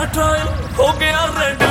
i'm a child who